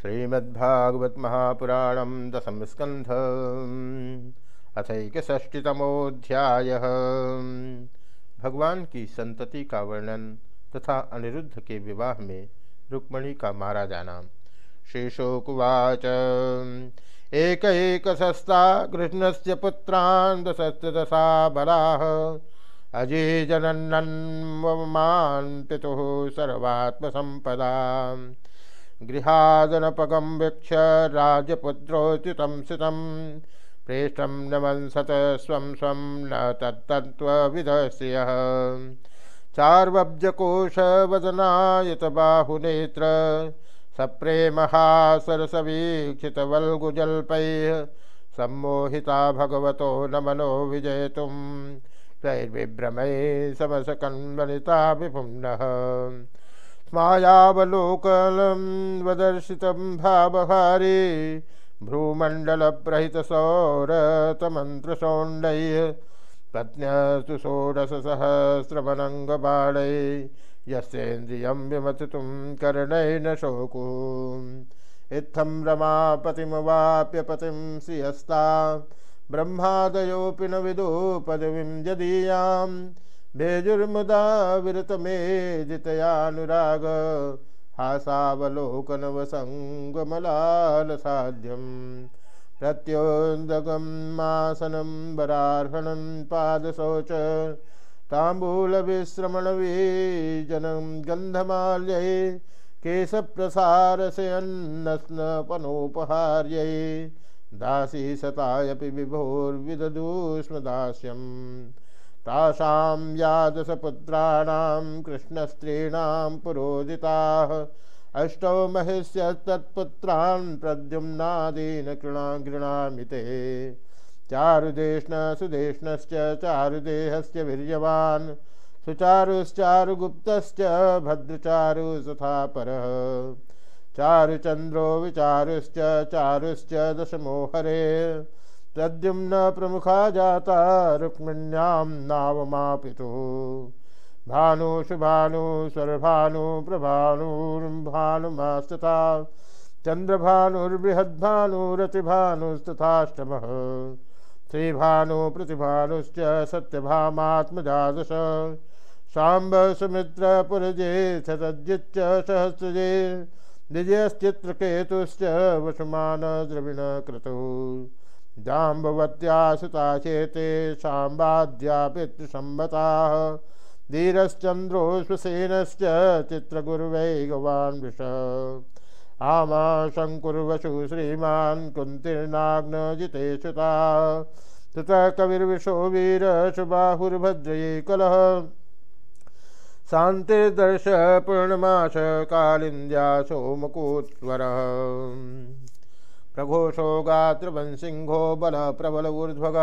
श्रीमद्भागवत महापुराणम दशम स्कंध अथैकष्टितमोध्याय भगवान की संतति का वर्णन तथा अनिरुद्ध के विवाह में रुक्मणी का मारा जाना शेषोकुवाच। एक एक सस्ता कृष्ण से पुत्रान् दशा बला। अजय जनन्नन्मान पितुः सर्वात्मसंपदा गृहादनपगं वीक्ष्य राजपुत्रोच्युतं सितं प्रेष्ठं न वंसत स्वं स्वं न तत्तत्त्वविधस्यः। चार्वब्जकोशवदनायतबाहुनेत्र सप्रेमहासरसवीक्षितवल्गुजल्पैः सम्मोहिता भगवतो न मनो विजयितुं तैर्विभ्रमैः समसकन्वनिता विपुम्नः मायावलोकनं वदर्शितं भावहारी भ्रूमण्डलप्रहितसौरतमन्त्रसौण्डैः पत्न्यस्तु षोडशसहस्रमनङ्गबाणै यस्येन्द्रियं विमथितुं कर्णैः न शोकु। इत्थं रमापतिमवाप्य पतिं श्रियस्ता ब्रह्मादयोऽपि न विदु पदवीं यदीयाम् भेजुर्मुदा विरतमेदितयानुराग हासावलोकनवसङ्गमलालसाध्यं प्रत्योदगमासनं वरार्हणं पादशौच ताम्बूलविश्रमणवीजनं गन्धमाल्यै केशप्रसारसयन्नस्नपनोपहार्यै दासी सतायपि विभोर्विदधूष्मदास्यम् तासां यादशपुत्राणां कृष्णस्त्रीणां पुरोदिताः अष्टौ महिष्यस्तत्पुत्रान् प्रद्युम्नादीन कृणा गृणामि ते। चारुदेष्ण सुदेष्णश्च चारुदेहस्य वीर्यवान्। सुचारुश्चारुगुप्तश्च भद्रचारु तथा परः चारुचन्द्रो विचारुश्च चारुश्च दशमोहरे। प्रद्युम्न प्रमुखा जाता रुक्मिण्यां नावमापितुः। भानु स्वरभानु प्रभानुर्भानुमास्तथा चन्द्रभानुर्बृहद्भानुरतिभानुस्तथाष्टमः। श्रीभानु प्रतिभानुश्च सत्यभामात्मजादश। साम्ब सुमित्रपुरजे सतज्जिच्च सहस्रजे। विजयश्चित्रकेतुश्च वसुमान द्रविणक्रतुः जाम्बवत्या सुता चेते साम्बाद्या पितृसम्मताः धीरश्चन्द्रोऽश्वसेनश्च चित्रगुर्वै गवान् वृष। आमा शङ्कुर्वशु श्रीमान् कुन्तिर्नाग्नजिते सुता ततः कविर्विशो वीरशुबाहुर्भद्रये कलः शान्तिर्दर्श पूर्णमास कालिन्द्या सोमकूत्वरः। प्रघोषो गात्रवंसिंहो बल प्रबल ऊर्ध्वग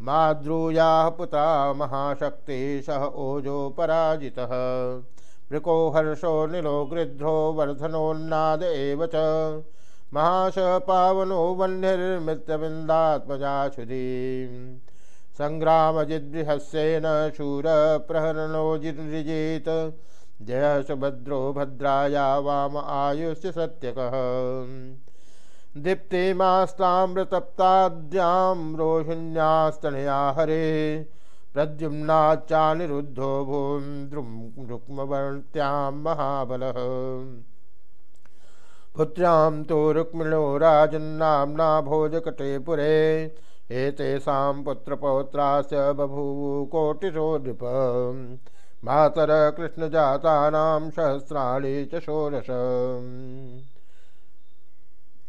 माद्रूयाः पुता महाशक्ति सह ओजो पराजितः। वृको हर्षो निलो गृध्रो वर्धनोन्नाद एव च। महाश पावनो वह्निर्मृत्यविन्दात्मजाशुधीं सङ्ग्रामजिद्बृहस्येन शूरप्रहरणोजिरिजित जय सुभद्रो भद्राया वाम आयुष्य सत्यकः। दीप्तिमास्ताम्रतप्ताद्यां रोहिण्यास्तनया हरे। प्रद्युम्नाच्चानिरुद्धो भूं द्रुं रुक्मवर्त्यां महाबलः। पुत्र्यां तु रुक्मिणो राजन्नाम्ना भोजकटे पुरे। एतेषां पुत्रपौत्राश्च बभूवु कोटिशो नृप मातर कृष्णजातानां सहस्राणि च षोडश।